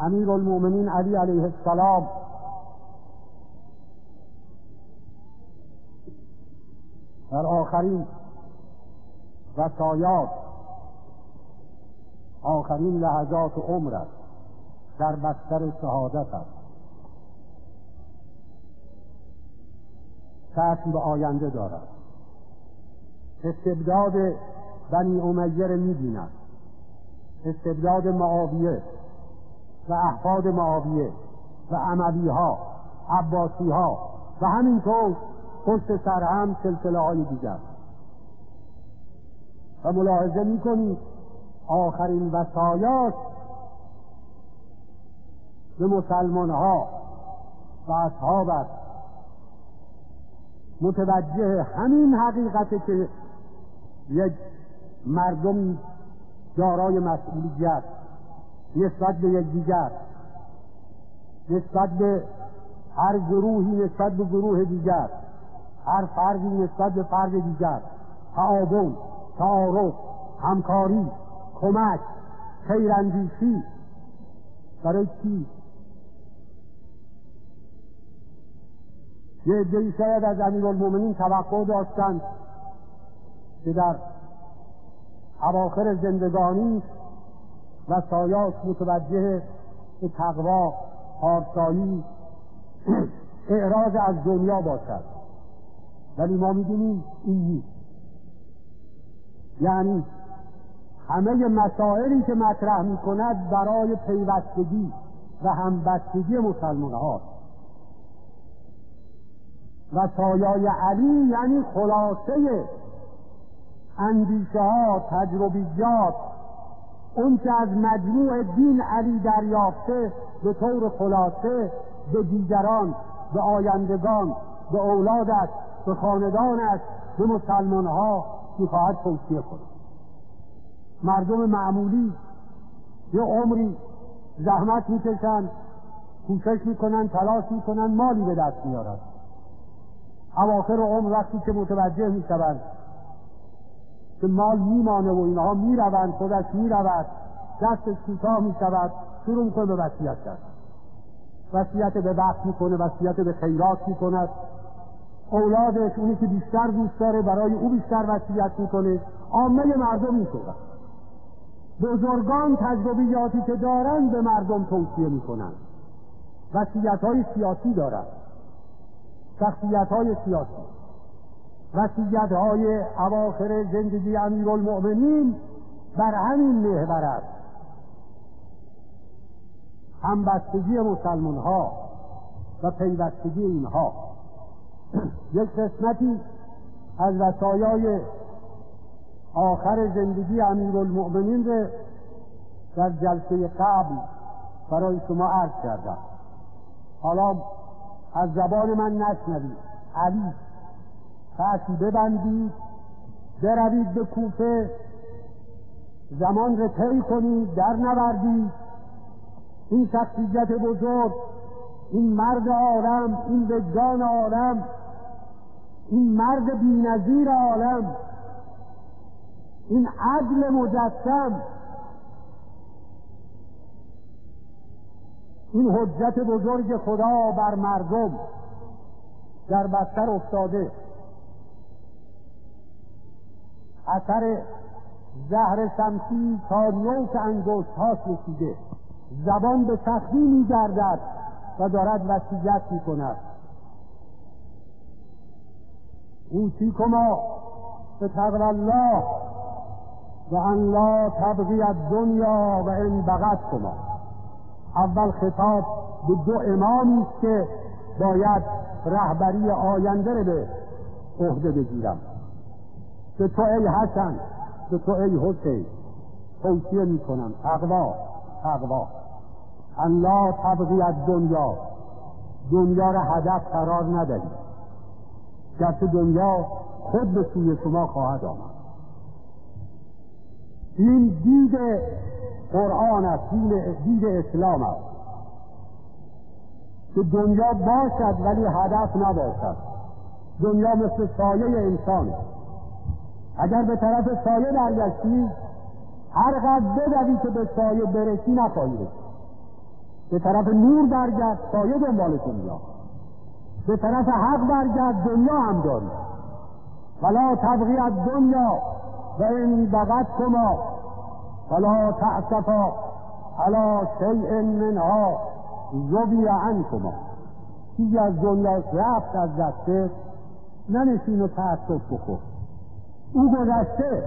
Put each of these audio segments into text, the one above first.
امیر المؤمنین علی علیه السلام. در آخرین وسایات آخرین لحظات عمرش در بستر شهادت است. چشم به آینده دارد. استبداد بنی امیه را می‌بیند. استبداد معاویه. و احفاد معاویه و عموی ها عباسی ها و همینطور پشت سر هم سلسله های دیگر. و ملاحظه می‌کنید آخرین وسایات به مسلمان ها و اصحابت متوجه همین حقیقت که یک مردم دارای مسئولیت نسبت به یکدیگر نسبت به هر گروهی نسبت به گروه دیگر هر فردی نسبت به فرد دیگر. تعاون تعارف همکاری کمک خیراندیشی. برای چی؟ یه عدهای شاید از امیرالمؤمنین توقع داشتند که در اواخر زندگانی و سایاس متوجه به تقوا پارسایی اعراض از دنیا باشد. ولی ما می‌دونیم این نیست. یعنی همه مسائلی که مطرح می کند برای پیوستگی و همبستگی مسلمان هاست و سایای علی یعنی خلاصه اندیشه ها تجربیات اون که از مجموع دین علی دریافته به طور خلاصه به دیگران به آیندگان به اولادش به خاندانش به مسلمان ها می‌خواهد توصیه کند مردم معمولی یه عمری زحمت می‌کشند کوشش می‌کنن تلاش می‌کنن مالی به دست میارن. اواخر عمر وقتی که متوجه می‌شوند که مال میمانه و اینها می‌روند خودش می‌رود دستش کوتاه می‌شود شروع می‌کنه به وصیت کرد وصیت به وقت می‌کنه وصیت به خیرات می‌کند اولادش اونی که بیشتر دوست داره برای او بیشتر وصیت می‌کنه. عامه مردم می‌شود بزرگان تجربیاتی که دارند به مردم توصیه می‌کنند وصیت های سیاسی دارند شخصیت های سیاسی. وسیعت های اواخر زندگی امیرالمؤمنین بر همین محور است. همبستگی مسلمان ها و پیوستگی اینها. یک قسمتی از وسایای آخر زندگی امیرالمؤمنین را در جلسه قبل برای شما عرض کردم. حالا از زبان من نشنوید. علی چشم ببندید بروید به کوفه زمان را طی کنید در نوردید. این شخصیت بزرگ این مرد عالم این وجدان عالم این مرد بینظیر عالم این عدل مجسم این حجت بزرگ خدا بر مردم در بستر افتاده. اثر زهر شمسی تا نوک انگشت هاش رسیده زبان به سختی میگردد و دارد وسیعت می‌کند. اوتیکما به تقوی الله و ان لا تبغی دنیا و ان بغت کما اول خطاب به دو امامی است که باید رهبری آینده رو به عهده بگیرم. به تو ای حسن به تو ای حسین. توصیه می‌کنم تقوا تقوا. لا تبغی دنیا دنیا را هدف قرار ندهید گرچه دنیا خود به سوی شما خواهد آمد. این دید قرآن است دید اسلام است. که دنیا باشد ولی هدف نباشد. دنیا مثل سایه انسان اگر به طرف سایه برگشتی هر قدر بدوی که به سایه برسی نخواهی به طرف نور برگرد سایه دنبال تو میاد به طرف حق برگرد دنیا هم داری. ولا تبغی از دنیا و این بغت کما. فلا تعصفا علا شیء منها زبی عنکما. چیزی از دنیا رفت از دسته ننشین و تعصف بخور. او گذشته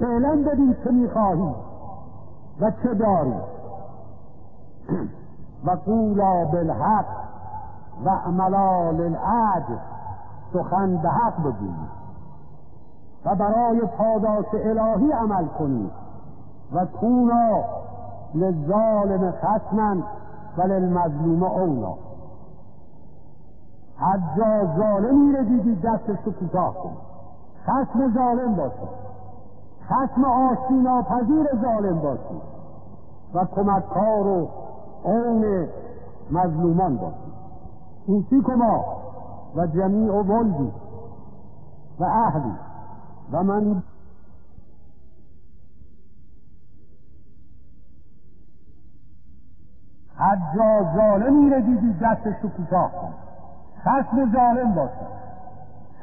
فعلا ببین چه می‌خواهی و چه داری. و قولا بالحق و عملا للعجل سخن به حق بگویید و برای پاداش الهی عمل کنید و کونا للظالم خصما و للمظلوم اولا. هر جا ظالمی رو دیدی دستش رو کوتاه کن. خصم ظالم باشه خصم آشتی ناپذیر ظالم باشه و کمککار و اون مظلومان باشه اوسی کما و جمیع ولدی و اهلی و من هر جا ظالمی دیدی دستش رو کوتاه کن. خسم ظالم باشه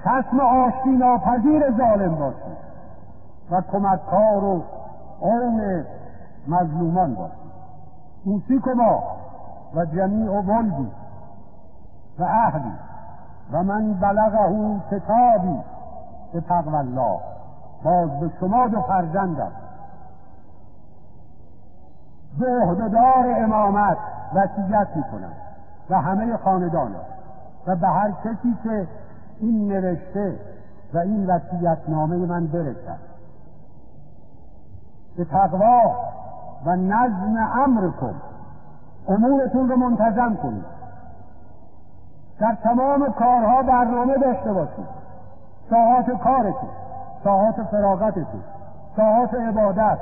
خسم آشتی ناپذیر ظالم باشه و کمککار و اون مظلومان باشه اوسی کما و جمیع ولدی و اهلی و من بلغه کتابی به تقوی الله. باز به شما دو فرزندم. به عهدهدار امامت وسیعت می‌کنم و همه خاندانم و به هر کسی که این نوشته و این وسیعت نامه من برسد. به تقوا و نظم امر کن امورتون رو منتظم کنید. در تمام کارها برنامه داشته باشید. ساعات کارتون ساعات فراغتتون ساعات عبادت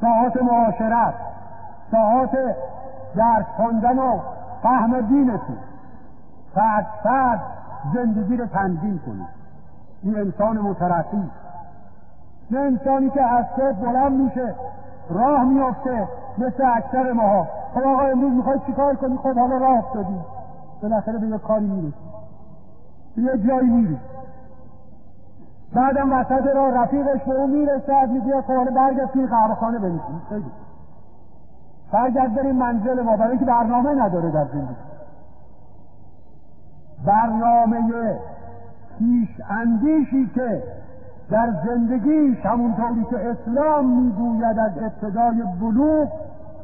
ساعات معاشرت ساعات درس خواندن و فهم دینتون. فرد فرد زندگی رو تنظیم کنید این انسان مترفی نه انسانی که از بلند میشه راه میافته مثل اکثر ماها. خب آقا امروز می‌خوای چیکار کنی؟ خب حالا راه افتادی. بالاخره به یه کاری می‌رسی. به یه جایی میری بعدم وسط را رفیقش به اون می‌رسد میگه خب حالا برگرد توی قهوه خانه بنشین برگرد بریم منزل ما. برای اینکه برنامه نداره در زندگی. برنامه پیش اندیشی که در زندگیش همونطوری که اسلام می‌گوید از ابتدای بلوغ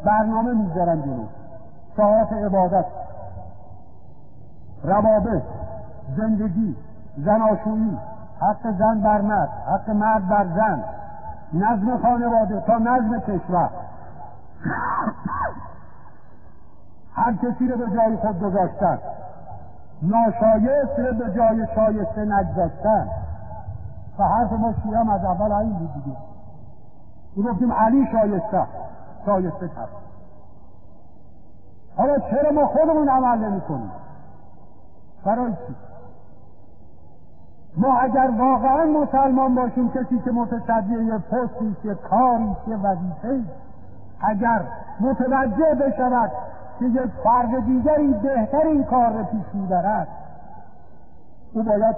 برنامه می‌ذارن جلو. ساعت عبادت روابط زندگی زناشویی حق زن بر مرد حق مرد بر زن نظم خانواده تا نظم کشور. هر کسی رو به جای خود گذاشتن. ناشایست رو به جای شایسته نگذاشتن. و حرف ما شیعه از اول این بود دیگه. گفتیم علی شایسته شایسته کرد حالا چرا ما خودمون عمل نمی کنیم برای چی؟ ما اگر واقعا مسلمان باشیم کسی که متصدی یه پستی یه کاری یه وظیفه اگر متوجه بشود که یک فرد دیگری بهتر این کار رو پیش می‌برد. او باید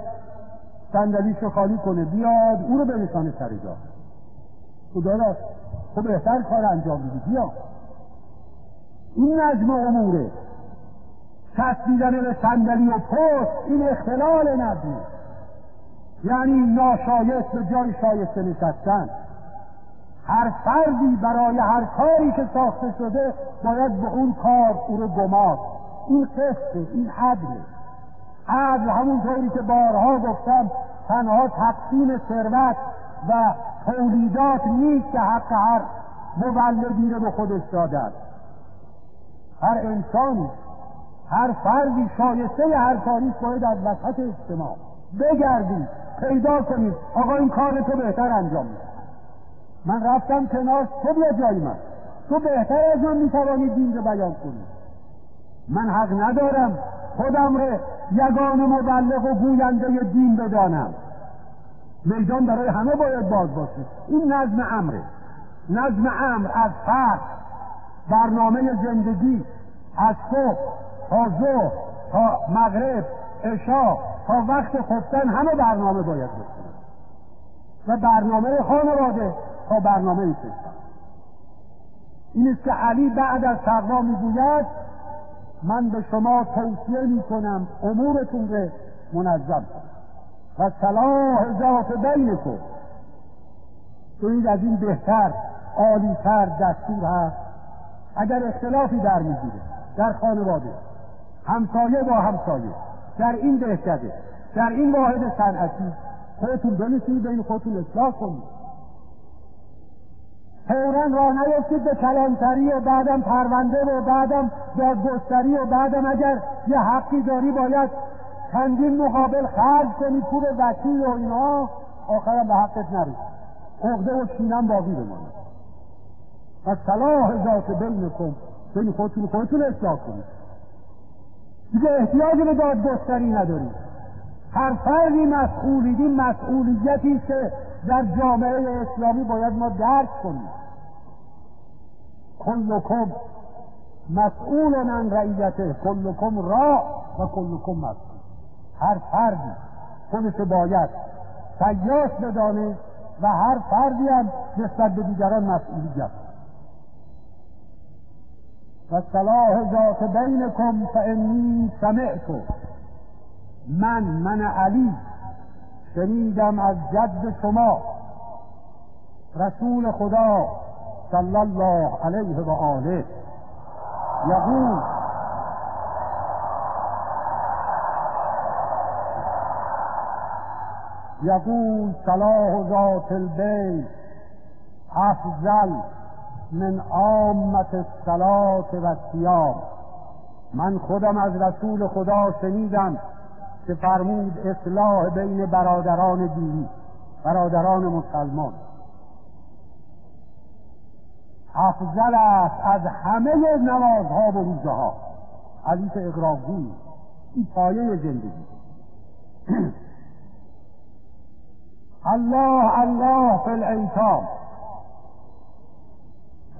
صندلیش رو خالی کنه بیاد او رو برسانه سر جا. خدا را تو بهتر کار انجام میدی بیا. این نظم اموره. چسبیدن به صندلی و پست این اختلال نظمه یعنی ناشایست به جای شایسته نشستن. هر فردی برای هر کاری که ساخته شده باید به اون کار او رو گماد این قصه این عدله عدل همونطوری که بارها گفتم تنها تقسیم ثروت و تولیدات نیست که حق هر مولدی رو به خودش داده هر انسانی هر فردی شایسته هر کاری باید از وسط اجتماع بگردید پیدا کنید آقا این کار تو بهتر انجام میده. من رفتم کنار تو بیا جای من. تو بهتر از من می‌توانی دین رو بیان کنی. من حق ندارم خودم رو یگان مبلغ و گوینده دین بدانم. میدان برای همه باید باز باشه. این نظم امره. نظم امر از فرد برنامه زندگی از صبح تا ظهر تا مغرب عشا تا وقت خفتن همه برنامه باید بکنن و برنامه خانواده تا برنامه کشور این است که علی بعد از تقوا می‌گوید من به شما توصیه می‌کنم امورتون رو منظم کنم. و صلاح ذات بینکم ببینید از این بهتر عالیتر دستور هست. اگر اختلافی در می‌گیره در خانواده همسایه با همسایه در این دهکده در این واحد صنعتی خودتون بنشینید بین خودتون اصلاح کنید. فورا راه نیفتید به کلانتری و بعدم پرونده و بعدم دادگستری و بعدم اگر یه حقی داری باید چندین مقابل خرج کنی پول وکیل و اینا. آخرم به حقت نرسید. عقده و چینم باقی بماند و صلاح ذات بینکم. بین خودتون خودتون اصلاح کنید. دیگه احتیاج به دادگستری ندارید. هر فردی مسئولید این مسئولیتی که در جامعه اسلامی باید ما درک کنیم. کلکم مسئول عن رعیته کلکم را و کلکم مسئول. هر فردی خودش باید سیاس بدانه و هر فردی هم نسبت به دیگران مسئولیت و صلاح ذات بینکم فانی سمعت من من علی شنیدم از جد شما رسول خدا صلی الله علیه و آله. یقول یقول صلاح ذات البیت افضل من عامت الصلاة و سیام من خودم از رسول خدا شنیدم. که فرمود اصلاح بین برادران دینی برادران مسلمان. افضل است از همه نمازها و روزه ها حدیث اقراقی این پایه زندگی. الله الله فی الایتام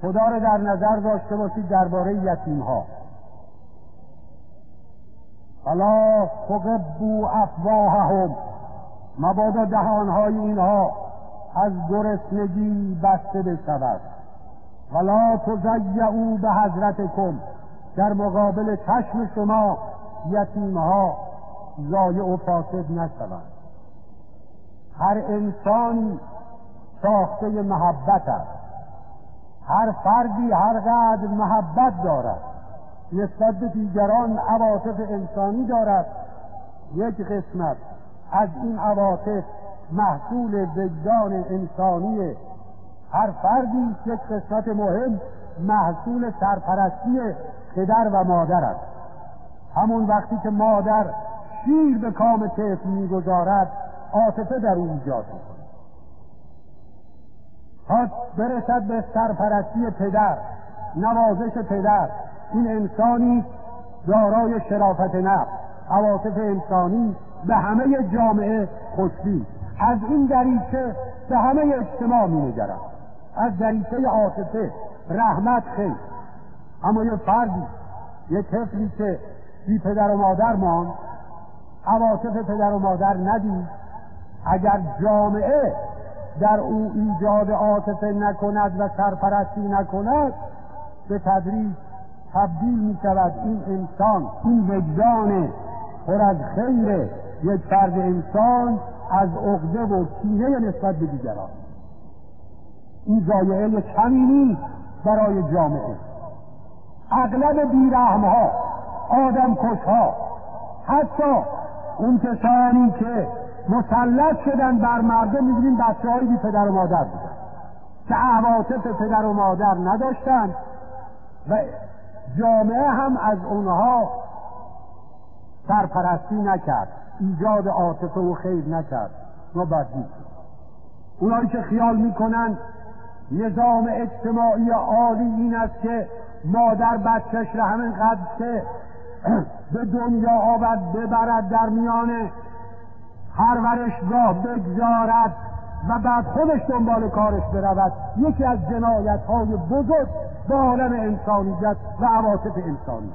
خدا رو در نظر داشته باشید درباره یتیم ها فلا تقبو افواههم. مبادا دهانهای اینها از گرسنگی بسته بشود. ولا تزیعو به حضرتکم. در مقابل چشم شما یتیمها ضایع و فاسد نشوند. هر انسانی ساخته محبت است. هر فردی هر قدر محبت دارد. نسبت به دیگران عواطف انسانی دارد. یک قسمت از این عواطف محصول وجدان انسانی هر فردی یک قسمت مهم محصول سرپرستی پدر و مادر است. همون وقتی که مادر شیر به کام طفل می‌گذارد عاطفه در او ایجاد می‌کند تا برسد به سرپرستی پدر نوازش پدر. این انسانی دارای شرافت نفس عواطف انسانی به همه جامعه خوشبین از این دریچه به همه اجتماع می نگرد از دریچه عاطفه رحمت خیلی اما یه فردی یه طفلی که بی پدر و مادر ماند عواطف پدر و مادر ندید. اگر جامعه در او ایجاد عاطفه نکند و سرپرستی نکند به تدریج تبدیل می شود این انسان این وجدان پر از خیر. یک فرد انسان از عقده و کینه نسبت به دیگران. این زایعه کمی نیست برای جامعه. اغلب بیرحم ها آدم کش ها حتی اون کسانی که مسلط شدن بر مردم می‌بینیم بچه های بی پدر و مادر بودن که عواطف پدر و مادر نداشتن و جامعه هم از اونها سرپرستی نکرد ایجاد عاطفه و خیر نکرد. ما بدید اونایی که خیال می‌کنن نظام اجتماعی عالی این است که مادر بچهش را همین که به دنیا آورد ببرد در میان پرورشگاه بگذارد. و بعد خودش دنبال کارش برود یکی از جنایت های بزرگ به عالم انسانیت و عواطف انسانی.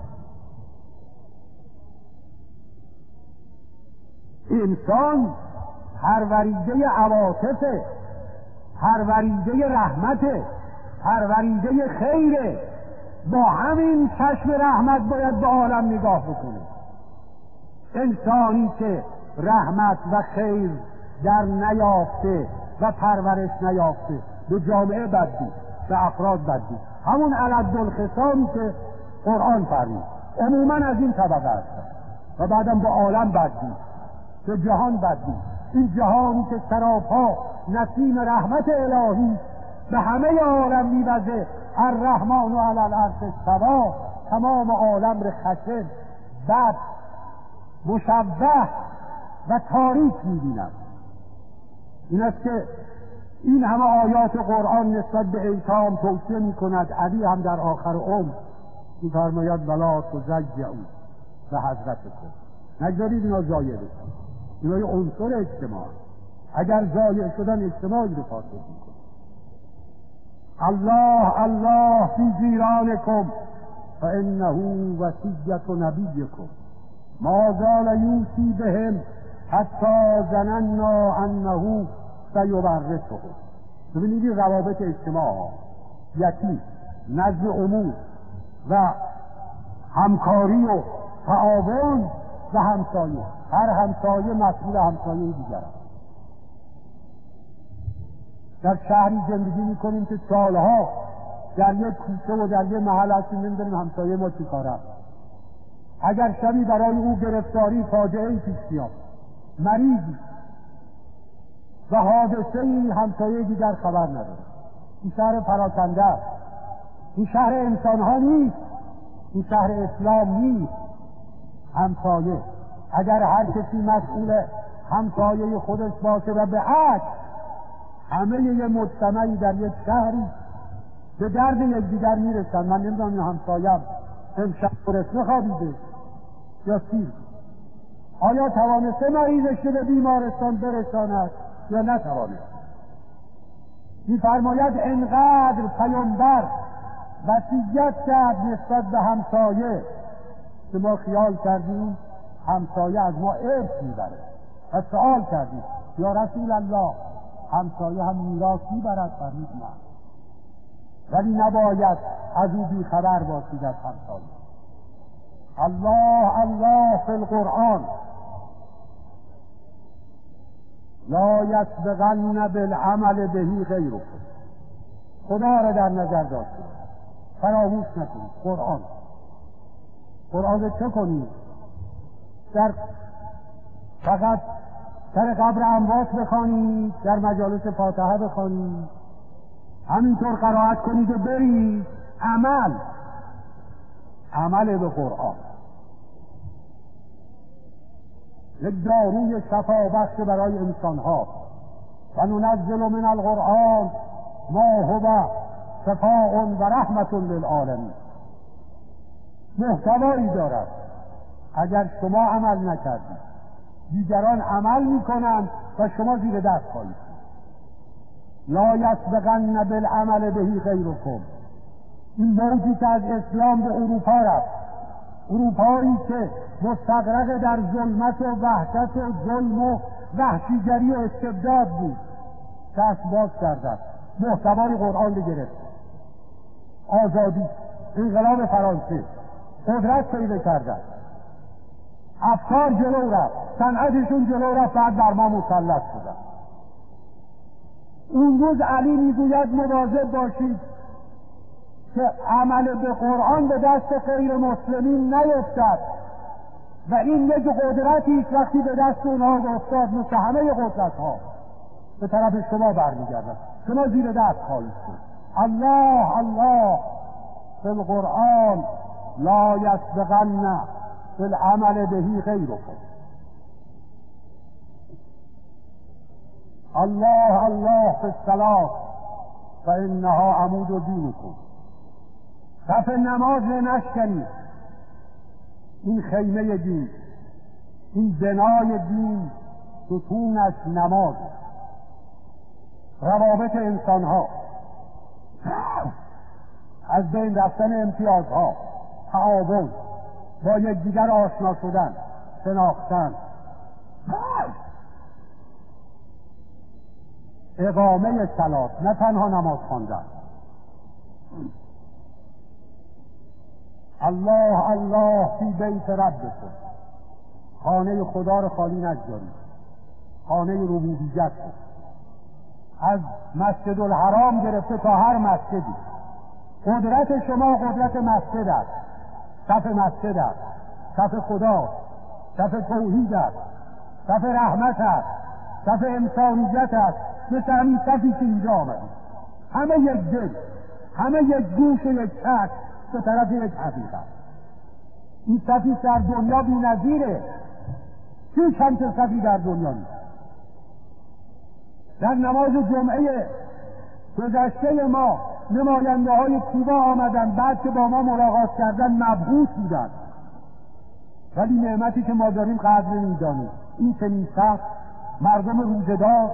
انسان پروریده عواطف پروریده رحمت پروریده خیره. با همین چشم رحمت باید به عالم نگاه بکنه. انسانی که رحمت و خیر در نیافته و پرورش نیافته. به جامعه بدی به افراد بدی. همون علد الخصامی که قرآن فرمود. عموما از این طبقه هستن. و بعدم به عالم بدی به جهان بدی. این جهانی که سراپا نسیم رحمت الهی به همه عالم میوزه. الرحمن و علی العرش سوا تمام عالم رو خشن بد مشبه و تاریک می‌بینم. این است که این همه آیات قرآن نسبت به ایتام توصیه می کند علی هم در آخر عمر میفرماید ولا تزجعو به حضرت کن نگذارید اینا زایه بشن اینا یه عنصر اجتماع. اگر زایه شدن اجتماعی رو فاسد میکن الله الله فی جیرانکم فانه وصیت نبیکم. ما زال یوسی بهم حتی زننا انه سیورثه. ببینید روابط اجتماع یکی نزد امور و همکاری و تعاون و همسایه. هر همسایه مسئول همسایه دیگر. است در شهری زندگی می‌کنیم که سالها در یک کوچه و در یک محل هستیم نمی‌دونیم همسایه ما چی کاره اگر شبی برای او گرفتاری فاجعه ای پیش بیاد. مریضی. و حادثه ای همسایه دیگر خبر نداره این شهر پراکنده است. این شهر انسان ها نیست. این شهر اسلام نیست. همسایه. اگر هر کسی مسئول همسایه خودش باشه و به عکس همه یه مجتمعی در یک شهری به درد یکدیگر می‌رسن من نمی‌دونم این همسایم امشب برسنه خوابیده یا سیر آیا توانسته مریضش به بیمارستان برساند یا نتوانست؟ میفرماید انقدر پیامبر وسیعت کرد نسبت به همسایه که ما خیال کردیم همسایه از ما ارث می‌بره و سوال کردیم یا رسول الله همسایه هم میراث می‌برد فرمود نه ولی نباید از او بیخبر باشید از همسایه. الله الله فی القرآن. لا یسبقن بالعمل بهی غیرکم خدا را در نظر داشته فراموش نکنید قرآن. قرآن چه کنید در فقط در قبر اموات بخوانید در مجالس فاتحه بخوانید همینطور قرائت کنید و برید عمل. عمل به قرآن. یک داروی شفا بخش برای انسان ها و ننزل من القرآن ما هو شفاء و رحمت للعالمین. محتوایی دارد. اگر شما عمل نکردید دیگران عمل می‌کنند و شما زیر دست خواهید لا یسبقن بالعمل بهی غیرکم این موجی که از اسلام به اروپا رفت اروپایی که مستقرق در ظلمت و وحشت و ظلم و وحشیگری و استبداد بود. دست باز کردن محتوای قرآن رو گرفت. آزادی. انقلاب فرانسه. قدرت پیدا کردن افکار جلو رفت. صنعتشون جلو رفت. بعد در ما مسلط شدن. اون روز علی می‌گوید مواظب باشید. که عمل به قرآن به دست غیر مسلمین نیفتد. و این یک قدرتی وقتی به دست اونها افتاد مثل همه قدرت ها به طرف شما برمیگردد شما زیر دست خواهید شد. الله الله. فی القرآن لا یسبقن فی العمل بهی غیرکم الله الله فی الصلاة فانها عمود دینکم. صف نماز نشکنید این خیمه دین این بنای دین ستونش نماز. روابط انسان ها از بین رفتن امتیازها تعاون با یکدیگر آشنا شدن شناختن. اقامه سلات نه تنها نماز خواندن. الله الله فی بیت ربکم. خانه خدا رو خالی نگذارید. خانه ربوبیت از مسجد الحرام گرفته تا هر مسجدی. قدرت شما قدرت مسجد است. صف مسجد است. صف خدا صف توحید است. صف رحمت است. صف انسانیت است. مثل همین صفی که اینجا آمدید. همه یک دل همه یک گوش و یک چشم به طرف یک حقیقت این صفی در دنیا بی نظیره هیچ همچه صفی در دنیا نیست در نماز جمعه گذشته ما نماینده های کوبا آمدن. بعد که با ما ملاقات کردن مبهوت بودن. ولی نعمتی که ما داریم قدر نمی‌دانیم. این چنین سخت مردم روزدار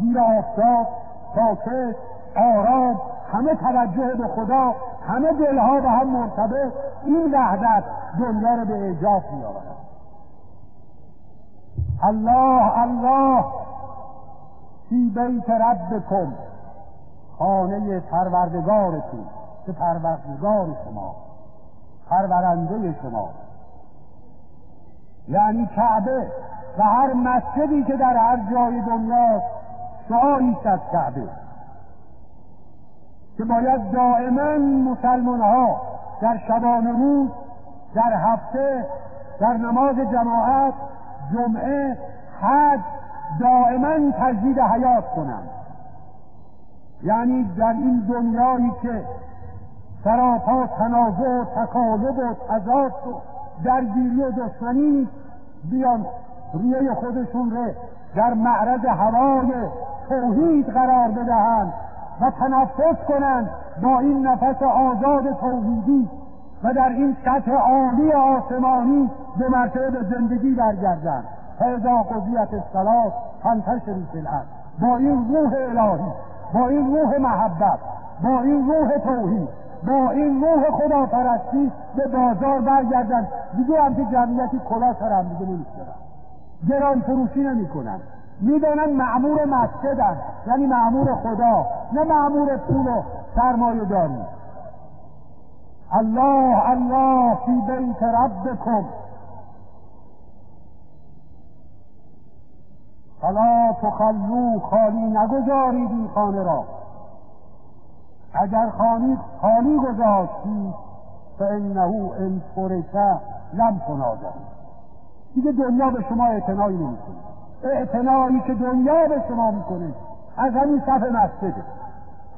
زیر آفتاب ساکت آرام همه توجه به خدا همه دلها به هم مرتبط این وحدت دنیا رو به اعجاز میآورد. الله الله فی بیت ربکم خانه پروردگارتون که پروردگار شما پرورنده شما. یعنی کعبه و هر مسجدی که در هر جای دنیا شعاری از کعبه. که باید دائما مسلمان ها در شبان روز در هفته در نماز جماعت جمعه حج دائما تجدید حیات کنند. یعنی در این دنیایی که سراپا تنازع و تکالب و تضاد و درگیری و دشمنی بیان روی خودشون رو در معرض هوای توحید قرار بدهند. و تنفس کنند با این نفس آزاد توحیدی و در این سطح عالی آسمانی به مرتبه به زندگی برگردند. فاذا قضیت الصلاه فانتشروا فی الارض. با این روح الهی با این روح محبت با این روح توحید با این روح خداپرستی به بازار برگردن دیگه همچه جمعیتی کلا سر هم دیگه نمیشترن گران فروشی نمی‌کنن. می‌دانن معمور مسجدن یعنی معمور خدا نه معمور پول و سرمایه داری. الله الله فی بیت ربکم. فلا تخلو خالی نگذارید این خانه را. اگر خانی خالی گذاشتی فانه ان فرشه لم تنازعی دیگه دنیا به شما اعتنایی نمی‌کنه. اعتنایی که دنیا به شما می‌کنه. از همین صف مسجده.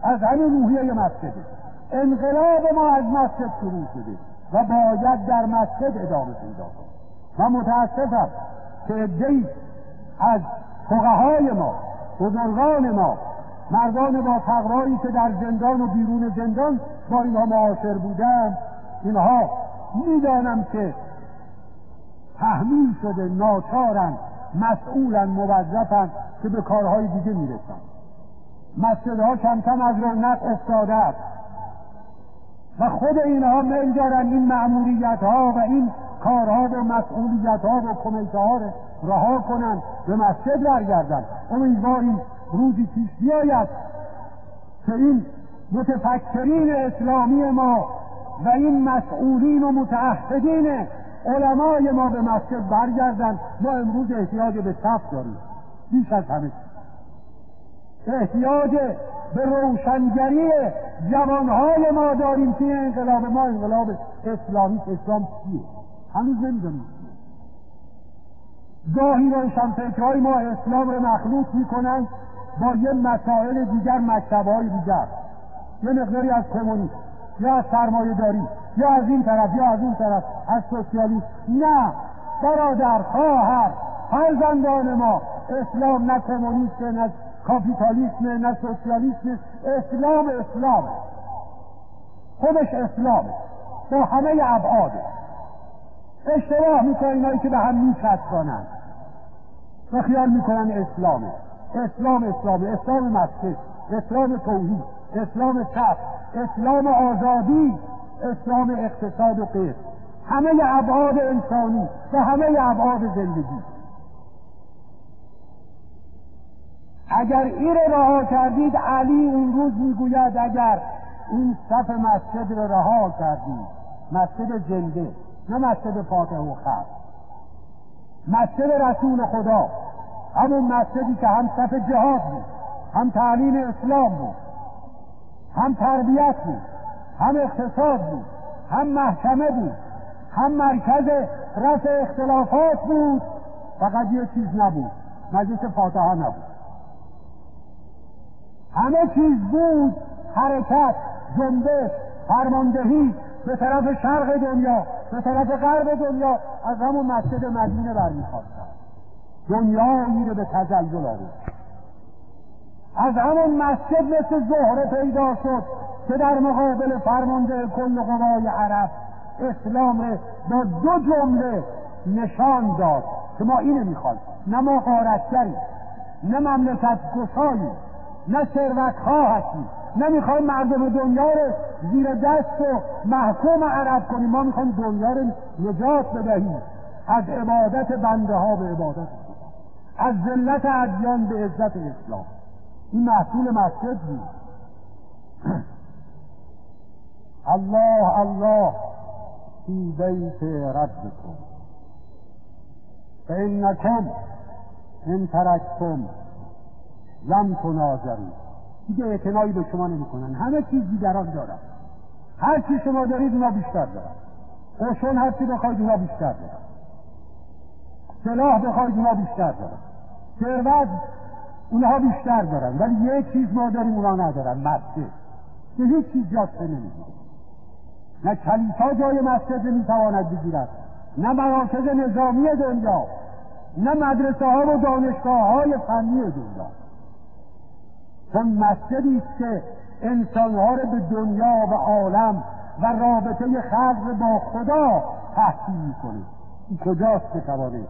از همین روحیه مسجده. انقلاب ما از مسجد شروع شده و باید در مسجد ادامه پیدا کنه. من متاسفم که ادهی از فقهای ما بزرگان ما مردان با تقوایی که در زندان و بیرون زندان با اینها معاشر بودن اینها می‌دانم که تحمیل شده ناچارن مسئولن موظفن که به کارهای دیگه می‌رسن. مسجدها کم کم از رونق افتاده است. و خود اینها میل دارن این معمولیت ها و این کارها و مسئولیت ها و کمیته ها رها کنند به مسجد برگردن. امیدواریم روزی پیش بیاید که این متفکرین اسلامی ما و این مسئولین و متعهدین علمای ما به مسجد برگردن. ما امروز احتیاج به صف داریم. بیش از همه. احتیاج به روشنگری جوانهای ما داریم که انقلاب ما انقلاب اسلامی اسلام چیه؟ هنوز نمی‌دونیم گاهی روشنفکرهای ما اسلام رو مخلوط می‌کنن با یه مسائل دیگر مکتبهای دیگر. یه مقداری از کمونیست یا از سرمایه داری یا از این طرف یا از اون طرف از سوسیالیسم. نه برادر خواهر فرزندان ما. اسلام نه کمونیست نه کاپیتالیسم نه سوسیالیسم. اسلام اسلام. خودش اسلام. با همه ابعاده اشتباه می‌کنن اینایی که به هم میچسبانند و خیال می‌کنن اسلامه. اسلام اسلام. اسلام مسجد اسلام توحید اسلام چپ اسلام آزادی اسلام اقتصاد و غیر همه ابعاد انسانی و همه ابعاد زندگی. اگر این رو رها کردید علی اون روز می‌گوید اگر این صف مسجد رو رها کردید مسجد زنده نه مسجد فاتح و خط مسجد رسول خدا همون مسجدی که هم صف جهاد بود. هم تعلیم اسلام بود هم تربیت بود هم اقتصاد بود هم محکمه بود هم مرکز رفع اختلافات بود. فقط یه چیز نبود مجلس فاتحه نبود. همه چیز بود حرکت جنبش فرماندهی به طرف شرق دنیا به طرف غرب دنیا از همون مسجد مدینه برمیخواستن. دنیا میره به تزلزل آورد. از همون مسجد مثل زهره پیدا شد که در مقابل فرمانده کل قوای عرب اسلام با دو جمله نشان داد که ما اینو می‌خوایم نه ما غارتگریم نه مملکت گشاییم نه ثروت هستیم نمی‌خوایم مردم دنیا رو زیر دست و محکوم عرب کنیم. ما می‌خوایم دنیا رو نجات بدهیم. از عبادت بنده ها به عبادت از ذلت ادیان به عزت اسلام. این محصول مسجد بود. الله الله فی بیت ربکم. فانکم ان ترکتم لم تناظروا دیگه اعتنایی به شما نمی‌کنن. همه چیز دیگران دارن. هر چی شما دارید اونا بیشتر دارن. قشون هر چی بخواید اونا بیشتر دارن. سلاح بخواید اونا بیشتر دارن. ثروت اونها بیشتر دارن ولی یک چیز ما داریم اونا ندارن مسجد. که هیچ چیز جاسته نمی‌گیره نه کلیسا جای مسجد نمی‌تواند بگیرد نه مراکز نظامی دنیا نه مدرسه ها و دانشگاه های فنی دنیا. چون مسجدی است که انسانها رو به دنیا و عالم و رابطه خلق با خدا تحصیل می‌کنه. کجاست که توانه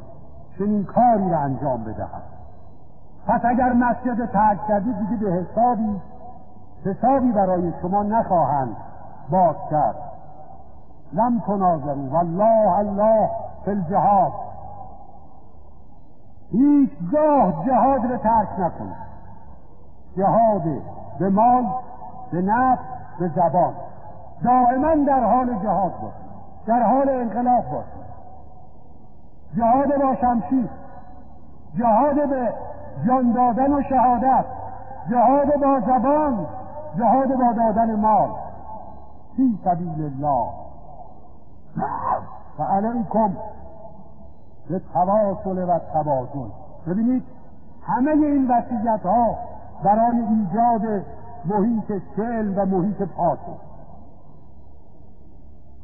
چنین کاری را انجام بدهد؟ پس اگر مسجد ترک کردید دیگه به حسابی حسابی برای شما نخواهند باز کرد. لم تناظروا والله الله فی الجهاد. هیچگاه جهاد رو ترک نکنید جهاد به مال به نفس به زبان. دائما در حال جهاد باشید در حال انقلاب باشید جهاد با شمشیر جهاد به جان دادن و شهادت جهاد با زبان جهاد با دادن مال. فی سبیل الله. و علیکم به تواصل و تبادل. ببینید همه این وسیعت ها برای ایجاد محیط سلم و محیط پاکه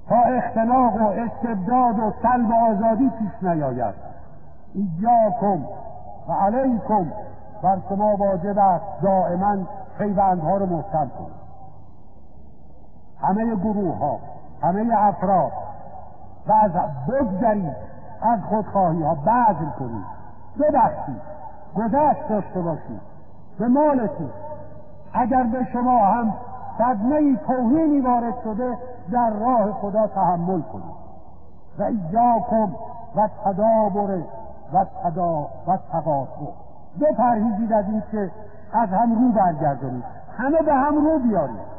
تا اختناق و استبداد و سلب آزادی پیش نیاید. ایاکم و علیکم بر شما واجب است دائما پیوندها رو محکم کنید همه گروه ها همه افراد و از بگذرید از خودخواهی ها بذل کنید ببخشید گذشت داشته باشید. به مالتون. اگر به شما هم صدمه توهینی وارد شده در راه خدا تحمل کنید. و ایاکم و تدابر و تدا و تقاطع بپرهیزید از این که از هم رو برگردانید همه به هم رو بیارید.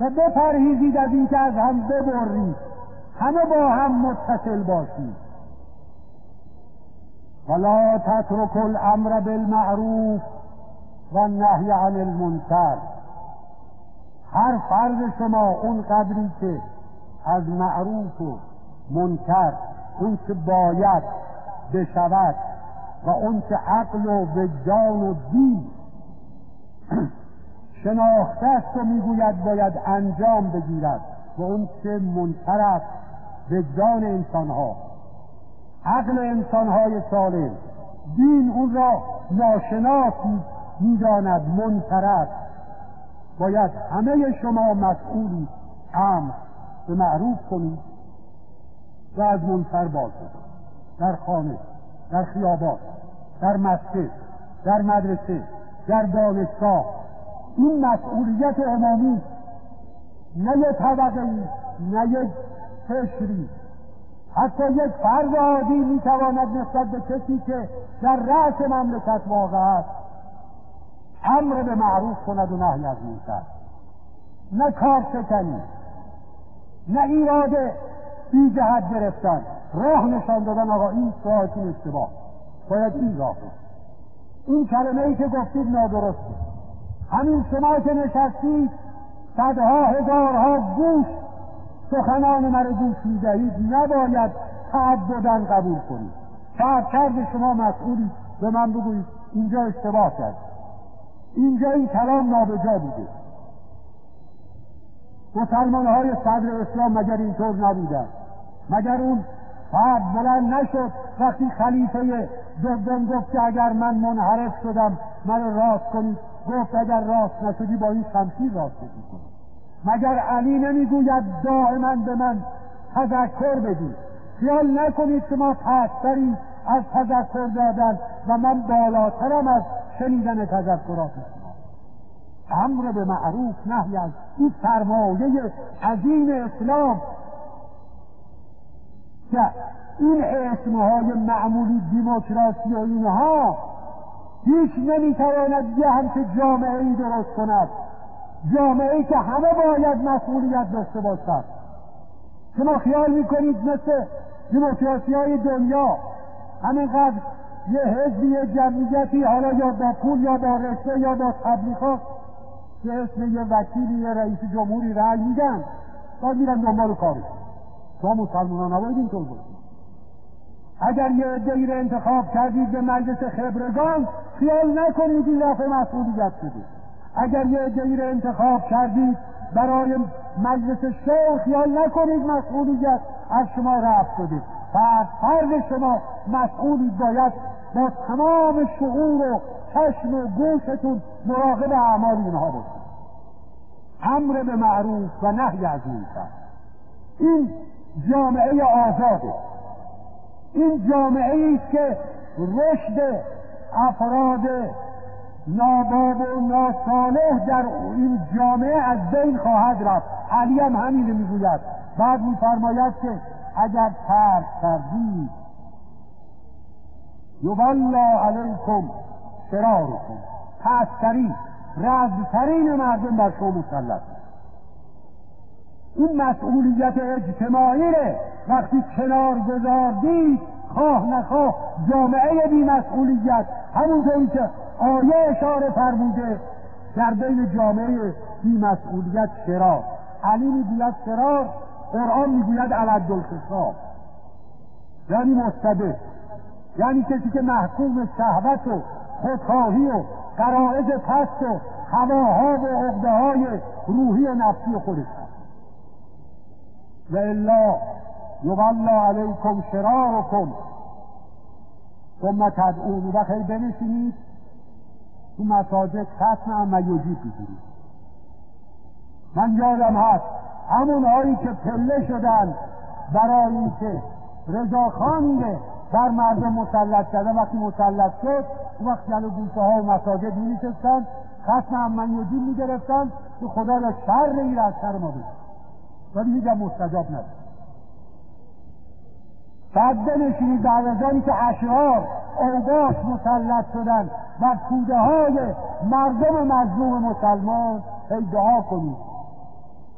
و بپرهیزید از این که از هم ببرید. همه با هم متصل باشید. ولا تترك الامر بالمعروف و نهی عن المنکر. هر فرد شما اون قدری که از معروف و منکر اون که باید بشود و اون که عقل و وجدان و دین شناخته است و می‌گوید باید انجام بگیرد و اون که منکر است وجدان انسانها عقل انسانهای سالم دین اون را ناشناس می‌داند منکر باید همه شما مسئولی امر به معروف کنید. و از منکر باز در خانه در خیابان در مسجد در مدرسه در دانشگاه. این مسئولیت عمومی نه یک طبقه نه یک فشری حتی یک فرد عادی می‌تواند نسبت به کسی که در رأس مملکت واقع است امر به معروف کند و نهی از منکر. نه کار شکنی نه ایراد بی جهت گرفتن. راه نشان دادن آقا این راهتون اشتباه. باید این راه این کلمه ای که گفتید نادرسته همین شما که نشستید صدها هزارها گوش سخنان مرا گوش می‌دهید نباید تعبدن قبول کنید. کرد شما مسئولی به من بگویید اینجا اشتباه کرد. اینجا این کلام نابجا بوده. مسلمان های صدر اسلام مگر اینطور نبودن؟ مگر اون فرد بلند نشد وقتی خلیفه دوم گفت که اگر من منحرف شدم من راست کنید. گفت اگر راست نشدی با این شمشیر راست کنید مگر علی نمی‌گوید دائما به من تذکر بدید؟ خیال نکنید که ما پستری از تذکر دادن و من بالاترم از شنیدن تذکرات امر به معروف نهی از این سرمایه عظیم اسلام که این اسمهای معمولی دیموکراسی و اینها هیچ نمی‌تواند یه همچه جامعه ای درست کند. جامعه ای که همه باید مسئولیت داشته باشد. شما خیال می‌کنید مثل دموکراسی های دنیا همینقدر یه حزبی یه جمعیتی حالا یا با پول یا با رشته یا با تبلیغات که اسم یه وکیلی یه رئیس جمهوری رأی میگن بعد میرن دنبال کارش شما مسلمان نباید اینطور باشید اگر یه عدهای رو انتخاب کردید به مجلس خبرگان خیال نکنید این دفعه مسئولیت شده. اگر یه عدهای رو انتخاب کردید برای مجلس شور خیال نکنید مسئولیت از شما رفت شده. فرد فرد شما مسئولی باید با تمام شعور و چشم و گوشتون مراقب اعمال اینها باشید. امر به معروف و نهی از منکر. این جامعه آزاده. این جامعه است که رشد افراد ناباب و ناصالح در این جامعه از بین خواهد رفت. علی هم همین می‌گوید. بعد میفرماید که اگر ترک کردید یبلا علیکم شرارکم. پسترین رزترین مردم بر شما مسلط. این مسئولیت اجتماعی وقتی کنار گذاردید خواه نخواه جامعه بی مسئولیت. همونطوری که آیه اشاره فرموده در بین جامعه بی مسئولیت شرار. علی می‌گوید شرار قرآن می‌گوید علد الخصاب یعنی مستبه یعنی کسی که محکوم شهوت و خودخواهی و قرائز پست و هواها و عقده های روحی و نفسی خودش. و الا یغلا علیکم شرارکم. ثم تدعون و خیلی بنشینید. تو مساجد ختم امیوجی بگیرید. من یادم هست همونهایی که پله شدن برای اینکه رضاخانی بر مردم مسلط کرده وقتی مسلط شد وقت جلو گوشه ها و مساجد می نشستن ختم امیوجی می گرفتن که خدا را شر ای از سر ما بشه ولی هیچ مستجاب نداره بعد بنشینید بعد از که اشرار اوباش مسلط شدن و توده های مردم مظلوم مسلمان ای دعا کنید.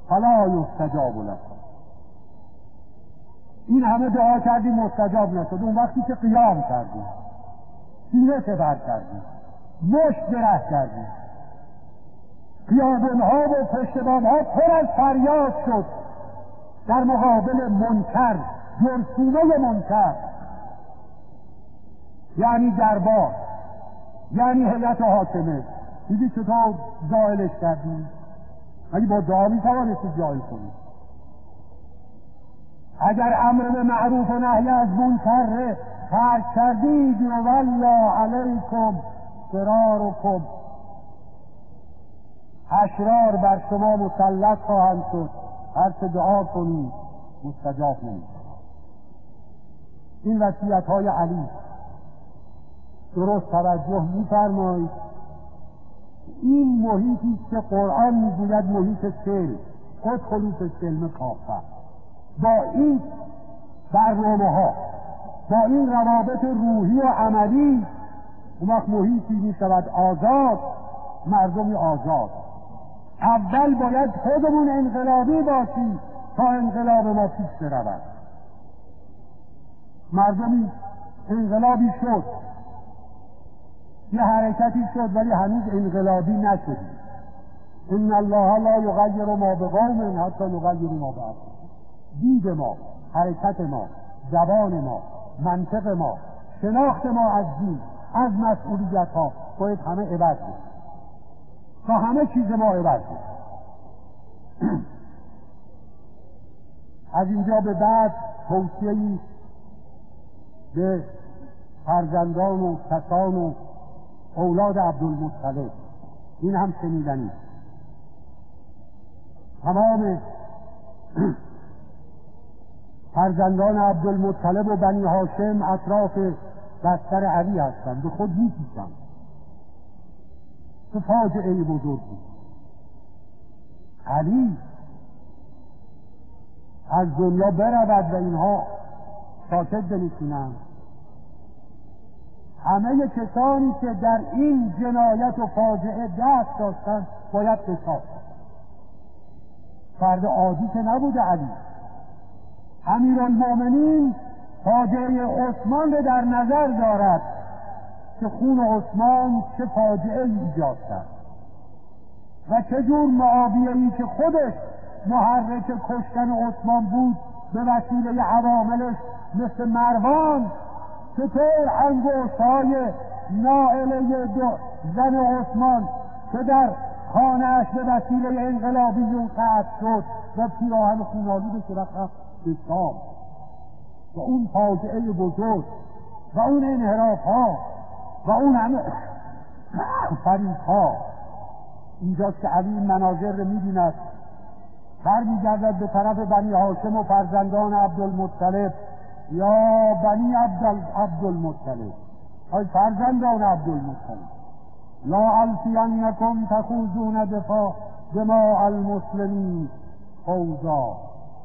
فلا یستجاب لکم. این همه دعا کردیم مستجاب نشد. اون وقتی که قیام کردیم سینه سپر کردیم مشت گره کردیم. خیابونها و پشتبانها پر از فریاد شد. در مقابل منکر جرسومه منکر. یعنی دربار یعنی هیئت حاکمه. دیدی چطور زائلش کردیم اگه با دعا می‌توانستی جایی کنی؟ اگر امر به معروف و نهی از منکر ترک کردید والله علیکم فرارکم اشرار بر شما مسلط خواهند شد. هر چه دعا کنید مستجاب نمی این وسیعت های علی. درست توجه میفرمایید. این محیطی که قرآن می‌گوید محیط سلم ادخلو به سلم کافر. با این برنامه ها با این روابط روحی و عملی اون وقت محیطی می شود آزاد مردمی آزاد. اول باید خودمون انقلابی باشیم تا انقلاب ما پیش برود. مردمی انقلابی شد. یه حرکتی شد ولی هنوز انقلابی نشدیم ان الله لا یغیر ما بقوم حتی یغیر ما به دید ما حرکت ما زبان ما منطق ما شناخت ما از دین از مسئولیت ها باید همه عوض بشه تا همه چیز ما عوض از اینجا به بعد توصیهی به فرزندان و کسان و اولاد عبدالمطلب. این هم شنیدنی. تمام فرزندان عبدالمطلب و بنی هاشم اطراف بستر علی هستند. به خود میپیچند تو فاجعه بزرگ بود علی از دنیا برود و اینها ساکت بنشینند. همه کسانی که در این جنایت و فاجعه دست داشتند باید قصاص فرد عادی که نبوده علی. امیر المومنین فاجعه عثمان رو در نظر دارد. که خون عثمان چه فاجعه ایجاد کرد و چه جور معاویه ای که خودش محرک کشتن عثمان بود به وسیله عواملش مثل مروان چطور انگوشت های نائله دو زن عثمان که در خانهاش به وسیله انقلابی قطع شد و پیراهن خونالود شده به شام و اون فاجعه بزرگ و اون انحراف ها و اون همه فریب ها اینجاست که علی مناظر رو می‌بیند. برمیگردد به طرف بنی هاشم و فرزندان عبدالمطلب. یا بنی عبدالمطلب. ای فرزندان عبدالمطلب. لا الفینکم تخوزون دفاع دماء المسلمین. فوزا.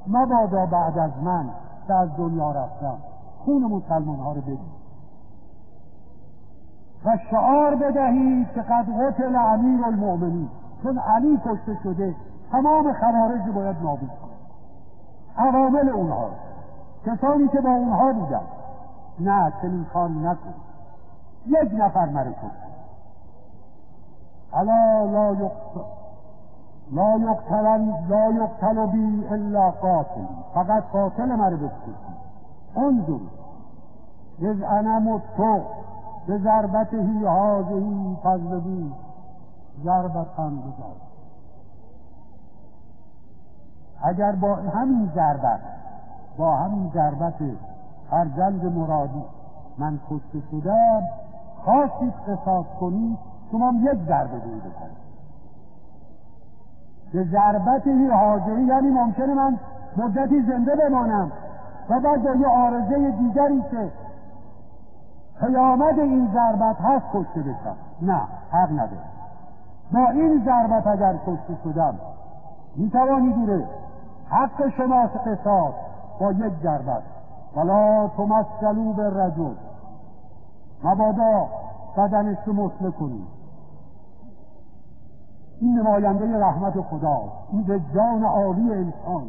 مبادا بعد از من از دنیا رفتم خون مسلمان ها رو بدید و شعار بدهید که قد قتل امیر المؤمنین چون علی کشته شده تمام خوارج باید نابود کنید عوامل اونها. کسانی که با اونها بودن. نه چنین کاری نکن. یک نفر مره کشته الا لا یقتل لا یقتل لا یقتل بی الا قاتل. فقط قاتل مره بکشید انظر. از انا تو به ضربتهی هازهی فضلبی ضربتن بزار. اگر با همین ضربت با همین ضربت فرزند مرادی من کشته شدم خواستید قصاص کنید شما یک ضربه دوی بکنید به ضربت حاضری یعنی ممکنه من مدتی زنده بمانم و بعد یه آرزه دیگری که قیامت این ضربت هست کشته بشم نه حق نداره با این ضربت اگر کشته شدم می‌توانی دوره حق شماست قصاص با یک ضربت. ولا تمثلو به رجل مبادا بدنش رو مسله کنید. این نماینده رحمت خدا این وجدان عالی انسان.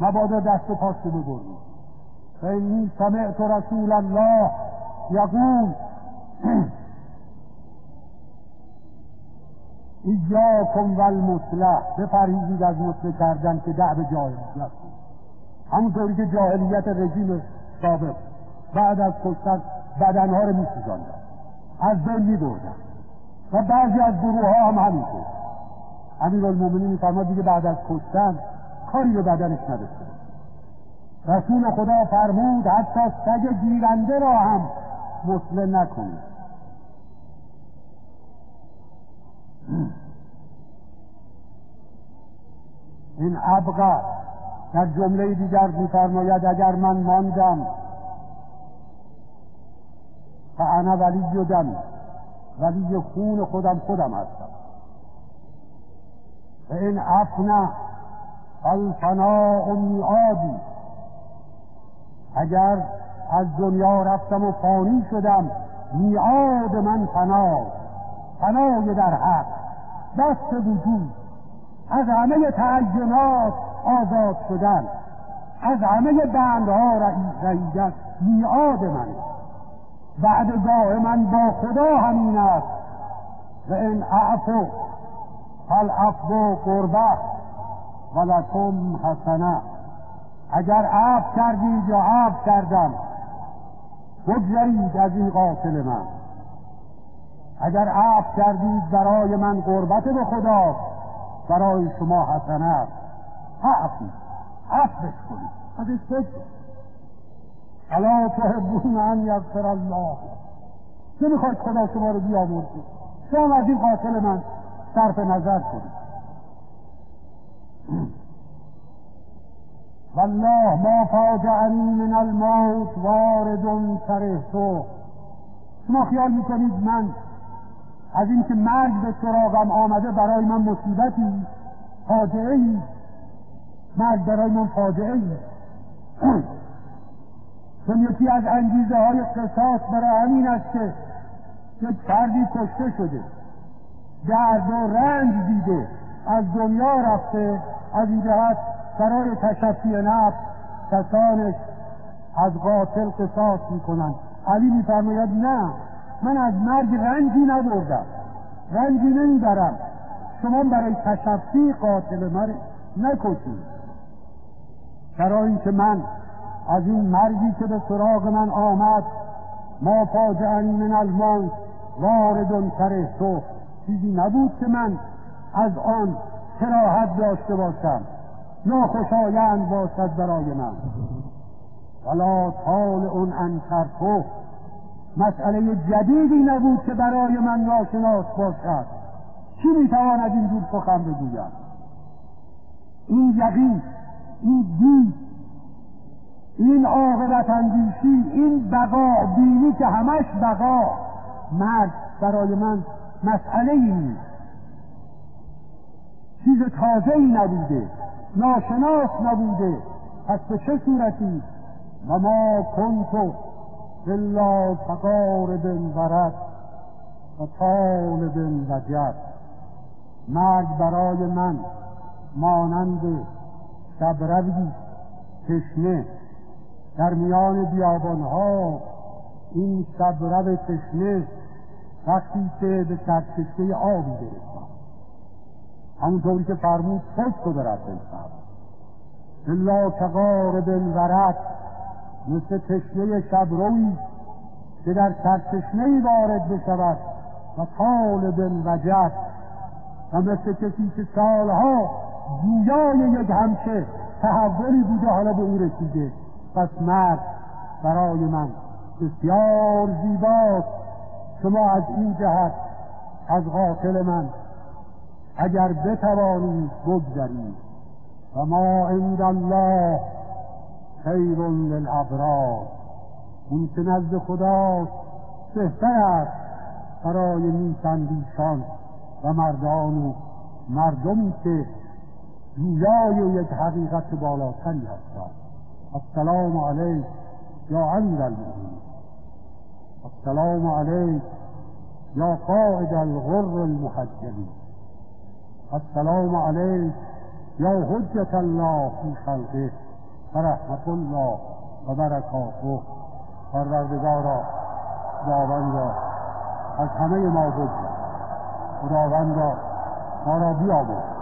مبادا دست و پاش رو ببرید فانی سمعت رسول الله یقول ایاکم و المسلح بپرهیزید از مسله کردن که دعب جاهلیت. همونطوری که جاهلیت رژیم سابق بعد از کشتن بدنها رو میسوزاندن. از بین میبردن. و بعضی از گروه ها هم همینطور. امیر المومنین میفرماد دیگه بعد از کشتن کاری به بدنش نداشته رسول خدا فرمود حتی سگ گیرنده را هم مسله نکنید این ابقا در جمله دیگر میفرماید اگر من ماندم فانا ولی و دمی ولی خون خودم خودم هستم. و این افنه الفناء میعادی اگر از دنیا رفتم و فانی شدم. میعاد من فنا. فنای در حق. دست وجود. از همه تعینات آزاد شدن. از همه بندها رهیدن میعاد من. بعدگاه من با خدا همین است. و این اعفو فالعفو قربه ولکم حسنه. اگر عفو کردید یا عفو کردم بگذرید از این قاتل من. اگر عفو کردید برای من قربت به خدا برای شما حسنه است عفوش کنید. ازش فکر الا تحبون ان یغفر الله. چه می‌خواید خدا شما رو بیامرزه. شما از این قاتل من صرف نظر کنید. والله ما فاجعنی من الموت وارد تو شما خیال می‌کنید من از اینکه مرگ به سراغم آمده برای من مصیبتی؟ فاجعه ای مرگ برای من فاجعه ای چون یکی از انگیزه های قصاص برای همین است که یک فردی کشته شده درد و رنج دیده از دنیا رفته از این جهت برای تشفی نفس کسانش از قاتل قصاص می‌کنند. علی میفرماید نه من از مرگ رنجی نبردم. رنجی نمی‌برم. شما برای تشفی قاتل من نکشید. برای اینکه من از این مرگی که به سراغ من آمد ما فاجعنی من الموت وارد چیزی نبود که من از آن کراهت داشته باشم. ناخوشایند باشد برای من. ولا طال اون انکرتو مسئله جدیدی نبود که برای من ناشناس باشد. کی می‌تواند اینجور سخن بگوید؟ این یقین این دید این عاقبت اندیشی این بقا بینی که همش بقا. مرد برای من مسئله ای نیست. چیز تازه ای نبوده ناشناس نبوده پس به چه صورتی؟ و ما کنتو الا تقارب ورد و طالب وجد مرگ برای من مانند شبروی تشنه. در میان بیابانها این شبرو تشنه وقتی که به سرچشمه آبی برسد. همونطوری که فرمود خشک و برد بلسد الا تقارب الورد مثل تشنه شبروی که در سرچشمه وارد بشود و طالب وجد. و مثل کسی که سالها جویای یک همچه تحولی بوده حالا به او رسیده. پس مرد برای من بسیار زیباست. شما از این جهت از قاتل من اگر بتوانید بگذرید و ما عند الله خیر للابرار. اون که نزد خداست بهتر است برای نیکندیشان و مردان و مردمی که جویای یک حقیقت بالاتری هستند. السلام علیک یا امیر المؤمنین. السلام علیک یا قائد الغر المحجلین السلام علیک یا حجت الله فی خلقه فرحمت الله و برکاته. پروردگارا خداوندا از همه ما بگذر خداوندا ما را بیاموز.